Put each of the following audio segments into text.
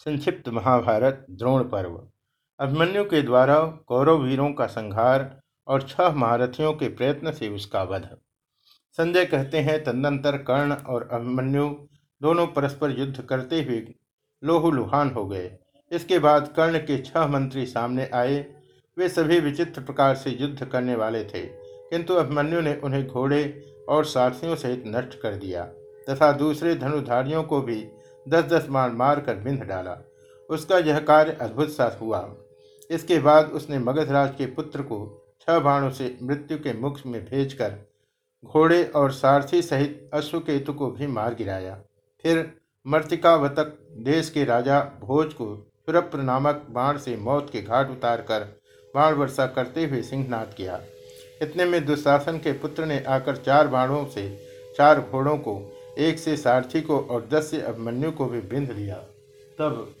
संक्षिप्त महाभारत, द्रोण पर्व। अभिमन्यु के द्वारा कौरव वीरों का संहार और छह महारथियों के प्रयत्न से उसका वध। संजय कहते हैं, तदनंतर कर्ण और अभिमन्यु दोनों परस्पर युद्ध करते हुए लोहुलुहान हो गए। इसके बाद कर्ण के छह मंत्री सामने आए। वे सभी विचित्र प्रकार से युद्ध करने वाले थे, किंतु अभिमन्यु ने उन्हें घोड़े और सारथियों सहित नष्ट कर दिया तथा दूसरे धनुधारियों को भी दस दस मार मार कर बिंध डाला। उसका यह कार्य अद्भुत सा हुआ। इसके बाद उसने मगधराज के पुत्र को छह बाणों से मृत्यु के मुख में भेजकर घोड़े और सारथी सहित अश्वकेतु को भी मार गिराया। फिर मर्तिकावतक देश के राजा भोज को सुरप्र नामक बाण से मौत के घाट उतार कर बाण वर्षा करते हुए सिंहनाद किया। इतने में दुशासन के पुत्र ने आकर चार बाणों से चार घोड़ों को एक से सारथी को और दस से अभिमन्यु को भी बिंध लिया। तब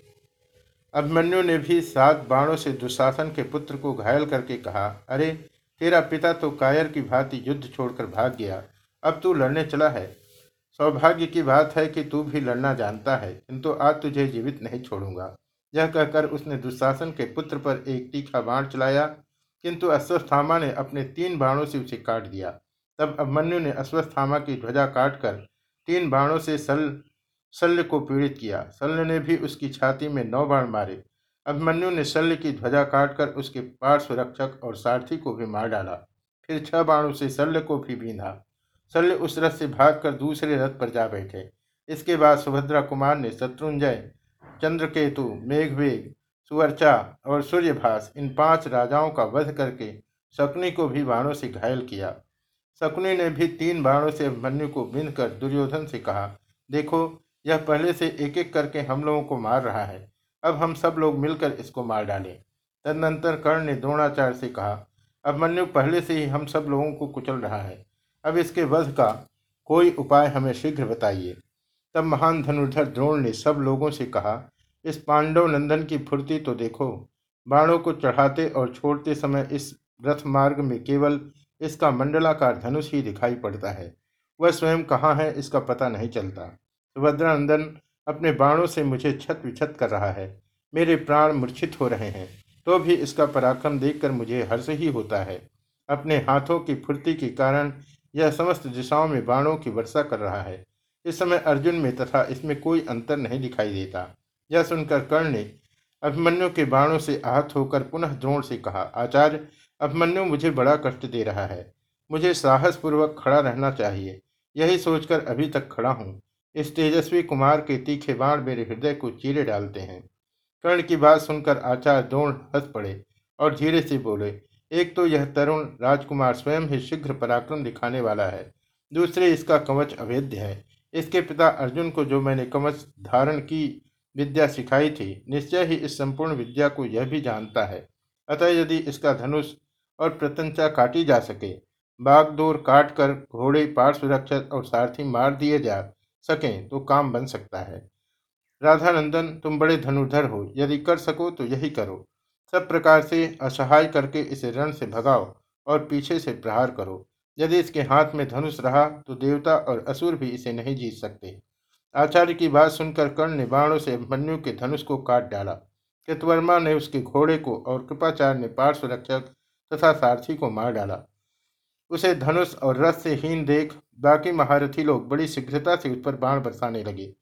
अभिमन्यु ने भी सात बाणों से दुशासन के पुत्र को घायल करके कहा, अरे, तेरा पिता तो कायर की भांति युद्ध छोड़कर भाग गया। अब तू लड़ने चला है। सौभाग्य की बात है कि तू भी लड़ना जानता है, किंतु आज तुझे जीवित नहीं छोड़ूँगा यह कहकर उसने दुशासन के पुत्र पर एक तीखा बाण चलाया, किंतु अश्वस्थामा ने अपने तीन बाणों से उसे काट दिया। तब अभिमन्यु ने अश्वस्थामा की ध्वजा काटकर तीन बाणों से सल, शल्य को पीड़ित किया। शल्य ने भी उसकी छाती में नौ बाण मारे। अभिमन्यु ने शल्य की ध्वजा काटकर उसके पार्श्व रक्षक और सारथी को भी मार डाला। फिर छह बाणों से शल्य को भी बींधा। शल्य उस रथ से भागकर दूसरे रथ पर जा बैठे। इसके बाद सुभद्रा कुमार ने शत्रुंजय, चंद्रकेतु, मेघवेग सुवर्चा और सूर्यभास इन पाँच राजाओं का वध करके शकुनी को भी बाणों से घायल किया। शकुनी ने भी तीन बाणों से अभिमन्यु को बिंद कर दुर्योधन से कहा, देखो, यह पहले से एक एक करके हम लोगों को मार रहा है। अब हम सब लोग मिलकर इसको मार डालें। तदनंतर कर्ण ने द्रोणाचार्य से कहा अभिमन्यु पहले से ही हम सब लोगों को कुचल रहा है। अब इसके वध का कोई उपाय हमें शीघ्र बताइए। तब महान धनुर्धर द्रोण ने सब लोगों से कहा, इस पांडव नंदन की फुर्ती तो देखो। बाणों को चढ़ाते और छोड़ते समय इस रथ मार्ग में केवल इसका मंडलाकार धनुष ही दिखाई पड़ता है। वह स्वयं कहाँ है इसका पता नहीं चलता। सुभद्रानंदन अपने बाणों से मुझे छत विछत कर रहा है। मेरे प्राण मूर्छित हो रहे हैं तो भी इसका पराक्रम देखकर मुझे हर्ष ही होता है। अपने हाथों की फुर्ती के कारण यह समस्त दिशाओं में बाणों की वर्षा कर रहा है। इस समय अर्जुन में तथा इसमें कोई अंतर नहीं दिखाई देता। यह सुनकर कर्ण ने अभिमन्यु के बाणों से आहत होकर पुनः द्रोण से कहा, आचार्य अभिमन्यु मुझे बड़ा कष्ट दे रहा है। मुझे साहसपूर्वक खड़ा रहना चाहिए। यही सोचकर अभी तक खड़ा हूँ। इस तेजस्वी कुमार के तीखे बाण मेरे हृदय को चीरे डालते हैं। कर्ण की बात सुनकर आचार्य द्रोण हंस पड़े और धीरे से बोले, एक तो यह तरुण राजकुमार स्वयं ही शीघ्र पराक्रम दिखाने वाला है। दूसरे इसका कवच अवैध है। इसके पिता अर्जुन को जो मैंने कवच धारण की विद्या सिखाई थी, निश्चय ही इस संपूर्ण विद्या को यह भी जानता है। अतः यदि इसका धनुष और प्रतंचा काटी जा सके। बागडोर काट कर घोड़े पार्श्वरक्षक और सारथी मार दिए जा सकें तो काम बन सकता है। राधानंदन, तुम बड़े धनुर्धर हो, यदि कर सको तो यही करो। सब प्रकार से असहाय करके इसे रण से भगाओ और पीछे से प्रहार करो। यदि इसके हाथ में धनुष रहा तो देवता और असुर भी इसे नहीं जीत सकते। आचार्य की बात सुनकर कर्ण ने बाणों से अभिमन्यु के धनुष को काट डाला। कृतवर्मा ने उसके घोड़े को और कृपाचार्य ने पार्श्व रक्षक तथा सारथी को मार डाला। उसे धनुष और रथ से हीन देख बाकी महारथी लोग बड़ी शीघ्रता से उस पर बाण बरसाने लगे।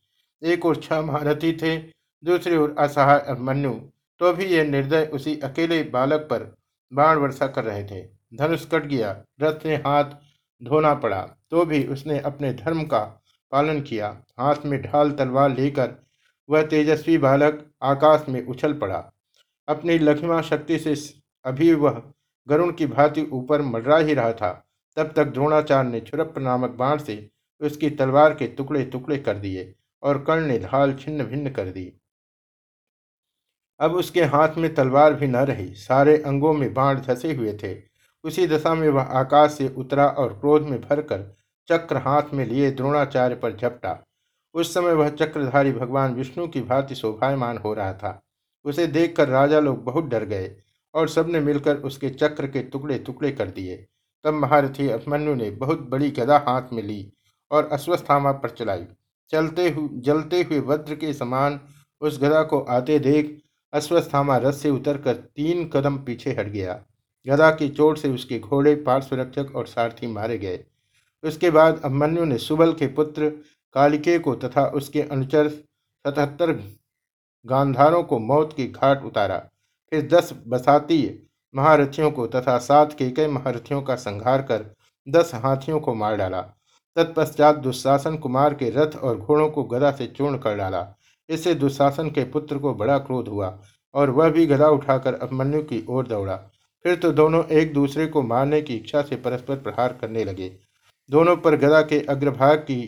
एक और छह महारथी थे, दूसरी ओर असहाय अभिमन्यु तो भी ये निर्दय उसी अकेले बालक पर बाण वर्षा कर रहे थे। धनुष कट गया, रथ से हाथ धोना पड़ा तो भी उसने अपने धर्म का पालन किया। हाथ में ढाल तलवार लेकर वह तेजस्वी बालक आकाश में उछल पड़ा। अपनी लखिमा शक्ति से अभी वह गरुण की भांति ऊपर मडरा ही रहा था। तब तक द्रोणाचार्य ने छुरप नामक बाण से उसकी तलवार के टुकड़े टुकड़े कर दिए और कर्ण ने ढाल छिन्न भिन्न कर दी। अब उसके हाथ में तलवार भी न रही। सारे अंगों में बाण धसे हुए थे। उसी दशा में वह आकाश से उतरा और क्रोध में भरकर चक्र हाथ में लिए द्रोणाचार्य पर झपटा। उस समय वह चक्रधारी भगवान विष्णु की भांति शोभायमान हो रहा था। उसे देखकर राजा लोग बहुत डर गए। और सबने मिलकर उसके चक्र के टुकड़े टुकड़े कर दिए। तब महारथी अभिमन्यु ने बहुत बड़ी गदा हाथ में ली और अश्वस्थामा पर चलाई। चलते हुए जलते हुए वज्र के समान उस गदा को आते देख अश्वस्थामा रस से उतरकर तीन कदम पीछे हट गया। गदा की चोट से उसके घोड़े पार्श्वरक्षक और सारथी मारे गए। उसके बाद अभिमन्यु ने सुबल के पुत्र कालिके को तथा उसके अनुचर सतहत्तर गांधारों को मौत की घाट उतारा। फिर दस बसाती महारथियों को तथा सात केकई महारथियों का संहार कर दस हाथियों को मार डाला। तत्पश्चात दुशासन कुमार के रथ और घोड़ों को गदा से चूर्ण कर डाला। इससे दुशासन के पुत्र को बड़ा क्रोध हुआ और वह भी गदा उठाकर अभिमन्यु की ओर दौड़ा। फिर तो दोनों एक दूसरे को मारने की इच्छा से परस्पर प्रहार करने लगे। दोनों पर गदा के अग्रभाग की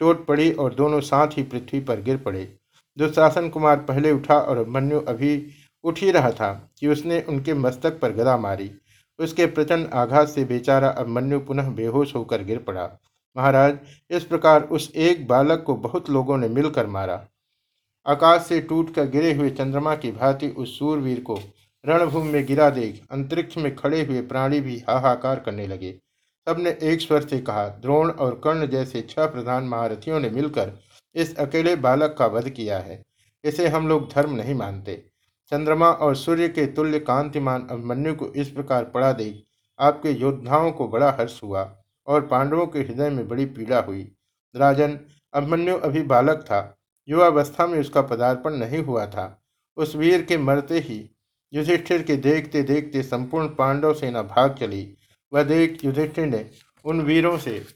चोट पड़ी और दोनों साथ ही पृथ्वी पर गिर पड़े। दुशासन कुमार पहले उठा और अभिमन्यु अभी उठ ही रहा था कि उसने उनके मस्तक पर गदा मारी। उसके प्रचंड आघात से बेचारा अभिमन्यु पुनः बेहोश होकर गिर पड़ा। महाराज, इस प्रकार उस एक बालक को बहुत लोगों ने मिलकर मारा। आकाश से टूटकर गिरे हुए चंद्रमा की भांति उस सूरवीर को रणभूमि में गिरा देख अंतरिक्ष में खड़े हुए प्राणी भी हाहाकार करने लगे। सबने एक स्वर से कहा, द्रोण और कर्ण जैसे छह प्रधान महारथियों ने मिलकर इस अकेले बालक का वध किया है। इसे हम लोग धर्म नहीं मानते। चंद्रमा और सूर्य के तुल्य कांतिमान अभिमन्यु को इस प्रकार पड़ा देख आपके योद्धाओं को बड़ा हर्ष हुआ और पांडवों के हृदय में बड़ी पीड़ा हुई। राजन, अभिमन्यु अभी बालक था। युवावस्था में उसका पदार्पण नहीं हुआ था। उस वीर के मरते ही युधिष्ठिर के देखते देखते संपूर्ण पांडव सेना भाग चली। वह देख युधिष्ठिर ने उन वीरों से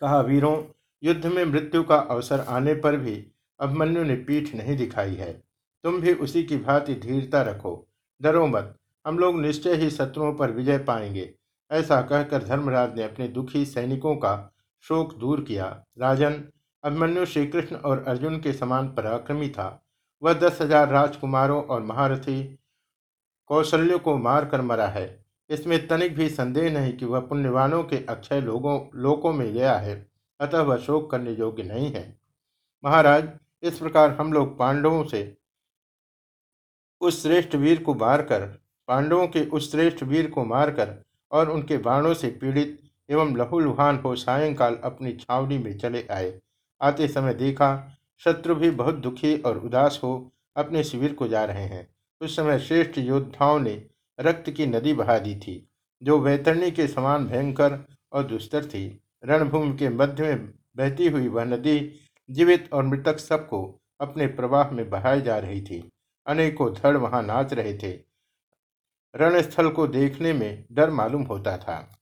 कहा, वीरों, युद्ध में मृत्यु का अवसर आने पर भी अभिमन्यु ने पीठ नहीं दिखाई है। तुम भी उसी की भांति धीरता रखो। डरो मत। हम लोग निश्चय ही शत्रुओं पर विजय पाएँगे। ऐसा कहकर धर्मराज ने अपने दुखी सैनिकों का शोक दूर किया। राजन, अभिमन्यु श्रीकृष्ण और अर्जुन के समान पराक्रमी था। वह दस हज़ार राजकुमारों और महारथी कौशल्यों को मार कर मरा है। इसमें तनिक भी संदेह नहीं कि वह पुण्यवानों के अक्षय लोगों, लोकों में गया है। अतः वह शोक करने योग्य नहीं है। महाराज, इस प्रकार हम लोग पांडवों से उस श्रेष्ठ वीर को मारकर, पांडवों के उस श्रेष्ठ वीर को मारकर और उनके बाणों से पीड़ित एवं लहूलुहान हो सायंकाल अपनी छावनी में चले आए। आते समय देखा, शत्रु भी बहुत दुखी और उदास हो अपने शिविर को जा रहे हैं। उस समय श्रेष्ठ योद्धाओं ने रक्त की नदी बहा दी थी, जो वैतरणी के समान भयंकर और दुस्तर थी। रणभूमि के मध्य में बहती हुई वह नदी जीवित और मृतक सबको अपने प्रवाह में बहाई जा रही थी। अनेकों धड़ वहाँ नाच रहे थे। रणस्थल को देखने में डर मालूम होता था।